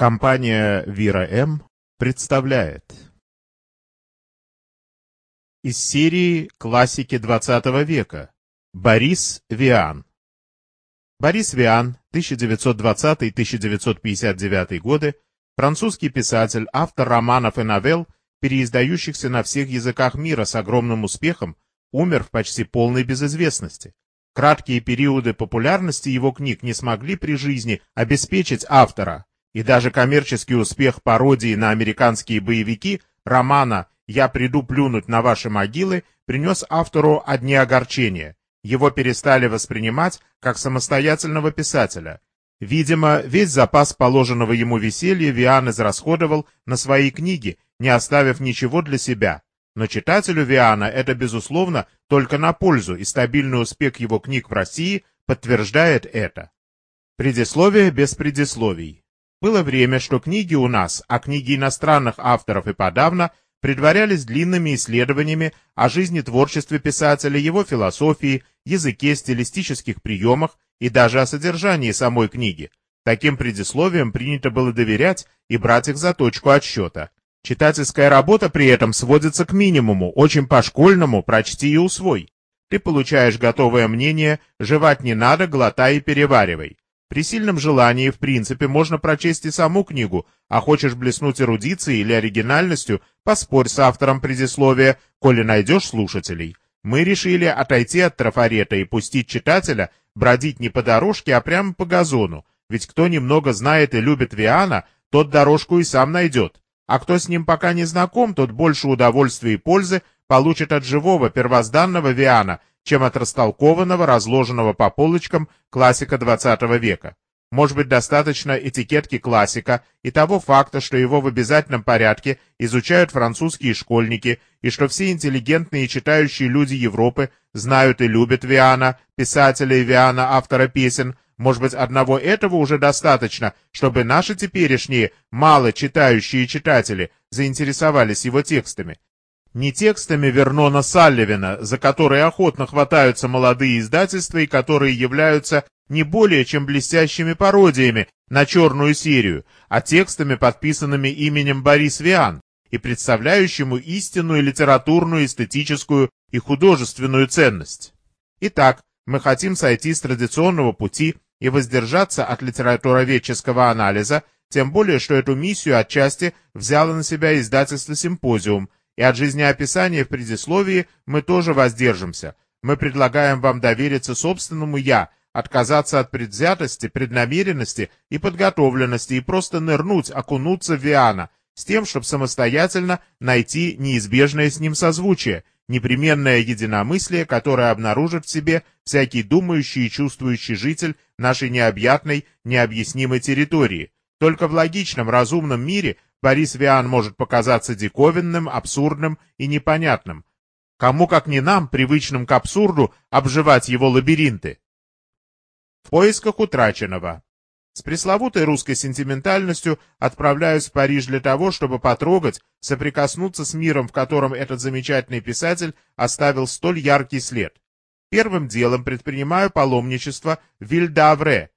Компания «Вира М.» представляет Из серии «Классики XX века» Борис Виан Борис Виан, 1920-1959 годы, французский писатель, автор романов и новелл, переиздающихся на всех языках мира с огромным успехом, умер в почти полной безызвестности. Краткие периоды популярности его книг не смогли при жизни обеспечить автора, и даже коммерческий успех пародии на американские боевики романа «Я приду плюнуть на ваши могилы» принес автору одни огорчения. Его перестали воспринимать как самостоятельного писателя. Видимо, весь запас положенного ему веселья Виан израсходовал на свои книги, не оставив ничего для себя. Но читателю Виана это, безусловно, только на пользу, и стабильный успех его книг в России подтверждает это. Предисловие без предисловий. Было время, что книги у нас, а книги иностранных авторов и подавно, предварялись длинными исследованиями о жизни творчестве писателя, его философии, языке, стилистических приемах и даже о содержании самой книги. Таким предисловиям принято было доверять и брать их за точку отсчета. Читательская работа при этом сводится к минимуму, очень по-школьному, прочти и усвой. Ты получаешь готовое мнение, жевать не надо, глотай и переваривай. При сильном желании, в принципе, можно прочесть и саму книгу, а хочешь блеснуть эрудицией или оригинальностью, поспорь с автором предисловия, коли найдешь слушателей. Мы решили отойти от трафарета и пустить читателя бродить не по дорожке, а прямо по газону, ведь кто немного знает и любит Виана, тот дорожку и сам найдет, а кто с ним пока не знаком, тот больше удовольствия и пользы получит от живого первозданного Виана, чем от растолкованного, разложенного по полочкам классика XX века. Может быть, достаточно этикетки классика и того факта, что его в обязательном порядке изучают французские школьники, и что все интеллигентные и читающие люди Европы знают и любят Виана, писателя и Виана, автора песен. Может быть, одного этого уже достаточно, чтобы наши теперешние, мало читающие читатели заинтересовались его текстами. Не текстами Вернона Салливина, за которые охотно хватаются молодые издательства и которые являются не более чем блестящими пародиями на черную серию, а текстами, подписанными именем Борис Виан и представляющему истинную литературную, эстетическую и художественную ценность. Итак, мы хотим сойти с традиционного пути и воздержаться от литературоведческого анализа, тем более, что эту миссию отчасти взяло на себя издательство «Симпозиум», и от жизнеописания в предисловии мы тоже воздержимся. Мы предлагаем вам довериться собственному «я», отказаться от предвзятости, преднамеренности и подготовленности и просто нырнуть, окунуться в Виана, с тем, чтобы самостоятельно найти неизбежное с ним созвучие, непременное единомыслие, которое обнаружит в себе всякий думающий и чувствующий житель нашей необъятной, необъяснимой территории. Только в логичном, разумном мире Борис Виан может показаться диковинным, абсурдным и непонятным. Кому, как не нам, привычным к абсурду, обживать его лабиринты? В поисках утраченного. С пресловутой русской сентиментальностью отправляюсь в Париж для того, чтобы потрогать, соприкоснуться с миром, в котором этот замечательный писатель оставил столь яркий след. Первым делом предпринимаю паломничество в Вильдавре,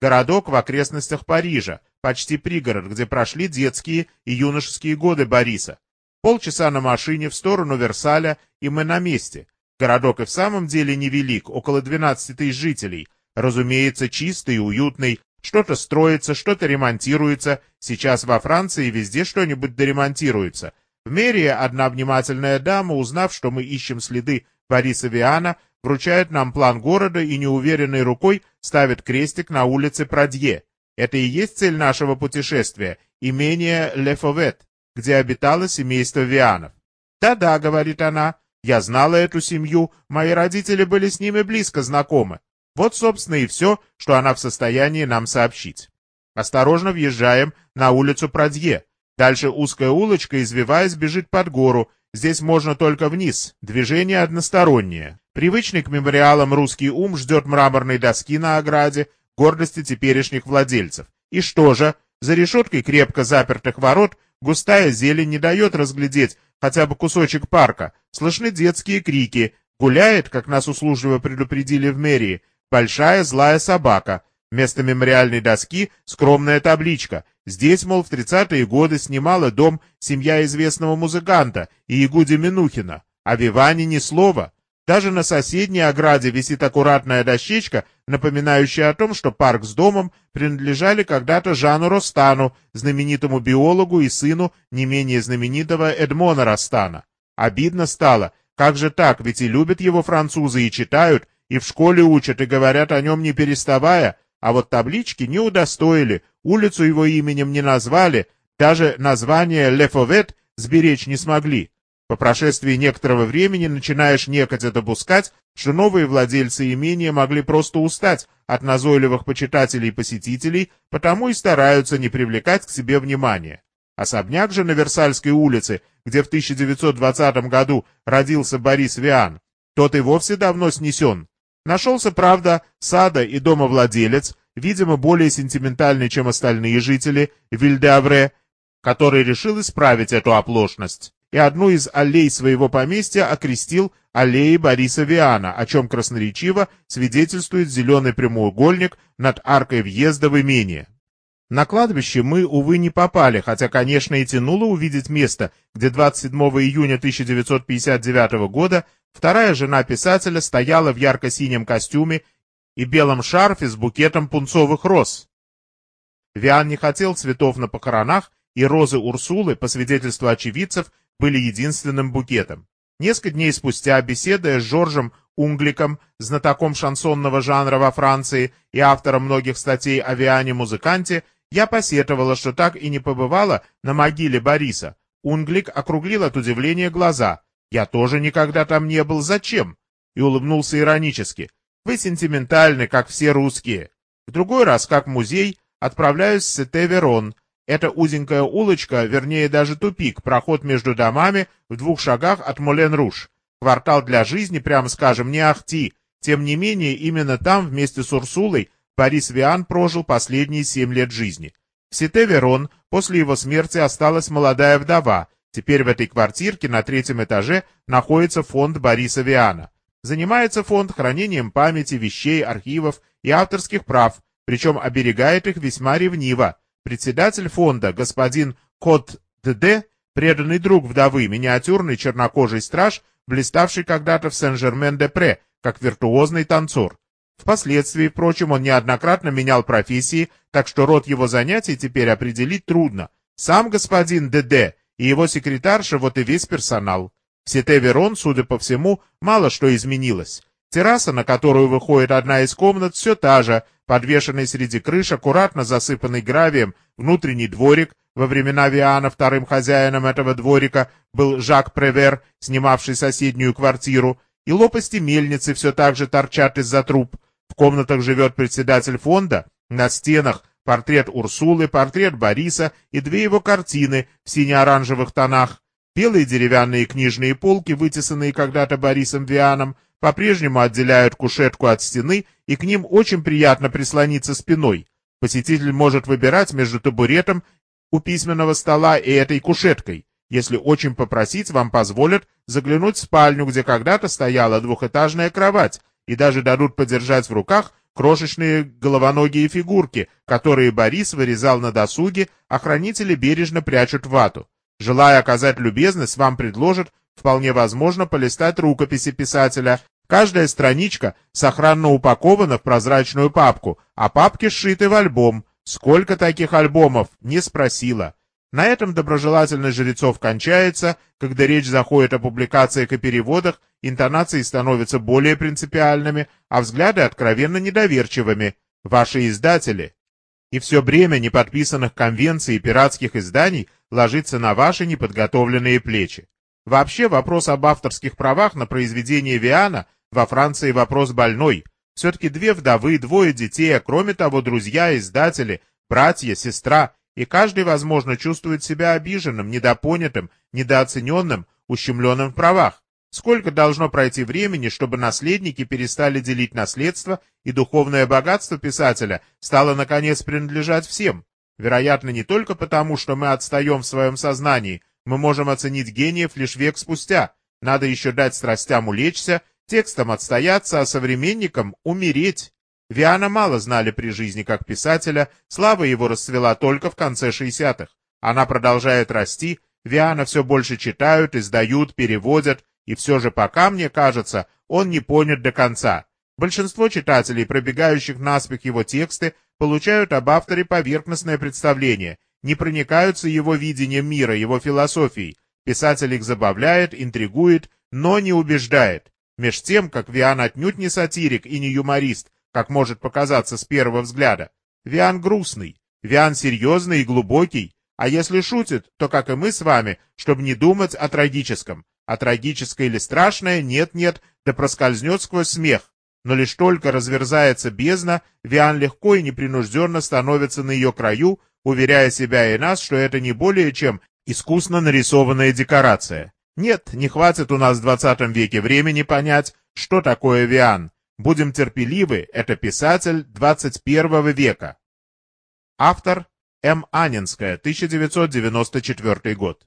городок в окрестностях Парижа, почти пригород, где прошли детские и юношеские годы Бориса. Полчаса на машине в сторону Версаля, и мы на месте. Городок и в самом деле невелик, около 12 тысяч жителей. Разумеется, чистый и уютный. Что-то строится, что-то ремонтируется. Сейчас во Франции везде что-нибудь доремонтируется. В мэрии одна внимательная дама, узнав, что мы ищем следы Бориса Виана, вручает нам план города и неуверенной рукой ставит крестик на улице Прадье. Это и есть цель нашего путешествия, имение Лефовет, где обитало семейство Вианов. «Да-да», — говорит она, — «я знала эту семью, мои родители были с ними близко знакомы. Вот, собственно, и все, что она в состоянии нам сообщить. Осторожно въезжаем на улицу Прадье. Дальше узкая улочка, извиваясь, бежит под гору. Здесь можно только вниз, движение одностороннее. Привычный к мемориалам русский ум ждет мраморной доски на ограде, гордости теперешних владельцев. И что же, за решеткой крепко запертых ворот густая зелень не дает разглядеть хотя бы кусочек парка, слышны детские крики, гуляет, как нас услужливо предупредили в мэрии, большая злая собака. Вместо мемориальной доски скромная табличка. Здесь, мол, в 30-е годы снимала дом семья известного музыканта Иегуди Минухина. О Виване ни слова. Даже на соседней ограде висит аккуратная дощечка, напоминающая о том, что парк с домом принадлежали когда-то Жану Ростану, знаменитому биологу и сыну не менее знаменитого Эдмона Ростана. Обидно стало, как же так, ведь и любят его французы, и читают, и в школе учат, и говорят о нем не переставая, а вот таблички не удостоили, улицу его именем не назвали, даже название Лефовет сберечь не смогли. По прошествии некоторого времени начинаешь некогда допускать, что новые владельцы имения могли просто устать от назойливых почитателей и посетителей, потому и стараются не привлекать к себе внимания. Особняк же на Версальской улице, где в 1920 году родился Борис Виан, тот и вовсе давно снесен. Нашелся, правда, сада и домовладелец, видимо, более сентиментальный, чем остальные жители Вильдеавре, который решил исправить эту оплошность и одну из аллей своего поместья окрестил аллеей Бориса Виана, о чем красноречиво свидетельствует зеленый прямоугольник над аркой въезда в имение. На кладбище мы, увы, не попали, хотя, конечно, и тянуло увидеть место, где 27 июня 1959 года вторая жена писателя стояла в ярко-синем костюме и белом шарфе с букетом пунцовых роз. Виан не хотел цветов на похоронах, и розы Урсулы, по свидетельству очевидцев, были единственным букетом. Несколько дней спустя, беседуя с Жоржем Унгликом, знатоком шансонного жанра во Франции и автором многих статей о Виане-музыканте, я посетовала, что так и не побывала на могиле Бориса. Унглик округлил от удивления глаза. «Я тоже никогда там не был. Зачем?» И улыбнулся иронически. «Вы сентиментальны, как все русские. В другой раз, как музей, отправляюсь в Сете-Верон, это узенькая улочка, вернее даже тупик, проход между домами в двух шагах от Молен-Руш. Квартал для жизни, прямо скажем, не ахти. Тем не менее, именно там вместе с Урсулой Борис Виан прожил последние семь лет жизни. В Сите-Верон после его смерти осталась молодая вдова. Теперь в этой квартирке на третьем этаже находится фонд Бориса Виана. Занимается фонд хранением памяти, вещей, архивов и авторских прав, причем оберегает их весьма ревниво. Председатель фонда, господин Кот Д.Д., преданный друг вдовы, миниатюрный чернокожий страж, блиставший когда-то в Сен-Жермен-де-Пре, как виртуозный танцор. Впоследствии, впрочем, он неоднократно менял профессии, так что род его занятий теперь определить трудно. Сам господин Д.Д. и его секретарша, вот и весь персонал. В Сете-Верон, судя по всему, мало что изменилось. Терраса, на которую выходит одна из комнат, все та же, подвешенный среди крыш, аккуратно засыпанный гравием, внутренний дворик, во времена Виана вторым хозяином этого дворика был Жак Превер, снимавший соседнюю квартиру, и лопасти мельницы все так же торчат из-за труб. В комнатах живет председатель фонда, на стенах портрет Урсулы, портрет Бориса и две его картины в сине-оранжевых тонах. Белые деревянные книжные полки, вытесанные когда-то Борисом Вианом, по-прежнему отделяют кушетку от стены, и к ним очень приятно прислониться спиной. Посетитель может выбирать между табуретом у письменного стола и этой кушеткой. Если очень попросить, вам позволят заглянуть в спальню, где когда-то стояла двухэтажная кровать, и даже дадут подержать в руках крошечные головоногие фигурки, которые Борис вырезал на досуге, а хранители бережно прячут вату. Желая оказать любезность, вам предложат, вполне возможно, полистать рукописи писателя, Каждая страничка сохранно упакована в прозрачную папку, а папки сшиты в альбом. Сколько таких альбомов? Не спросила. На этом доброжелательность жрецов кончается, когда речь заходит о публикациях и переводах, интонации становятся более принципиальными, а взгляды откровенно недоверчивыми. Ваши издатели. И все бремя неподписанных конвенций и пиратских изданий ложится на ваши неподготовленные плечи. Вообще вопрос об авторских правах на произведение Виана во Франции вопрос больной. Все-таки две вдовы, двое детей, а кроме того друзья, издатели, братья, сестра, и каждый, возможно, чувствует себя обиженным, недопонятым, недооцененным, ущемленным в правах. Сколько должно пройти времени, чтобы наследники перестали делить наследство, и духовное богатство писателя стало, наконец, принадлежать всем? Вероятно, не только потому, что мы отстаем в своем сознании, мы можем оценить гениев лишь век спустя. Надо еще дать страстям улечься, текстам отстояться, а современникам умереть. Виана мало знали при жизни как писателя, слава его расцвела только в конце 60-х. Она продолжает расти, Виана все больше читают, издают, переводят, и все же пока, мне кажется, он не понят до конца. Большинство читателей, пробегающих наспех его тексты, получают об авторе поверхностное представление, не проникаются его видением мира, его философией. Писатель их забавляет, интригует, но не убеждает. Меж тем, как Виан отнюдь не сатирик и не юморист, как может показаться с первого взгляда. Виан грустный, Виан серьезный и глубокий, а если шутит, то, как и мы с вами, чтобы не думать о трагическом. А трагическое или страшное нет-нет, да проскользнет сквозь смех. Но лишь только разверзается бездна, Виан легко и непринужденно становится на ее краю, уверяя себя и нас, что это не более чем искусно нарисованная декорация. Нет, не хватит у нас в двадцатом веке времени понять, что такое Виан. Будем терпеливы, это писатель 21 века. Автор М. Анинская, 1994 год.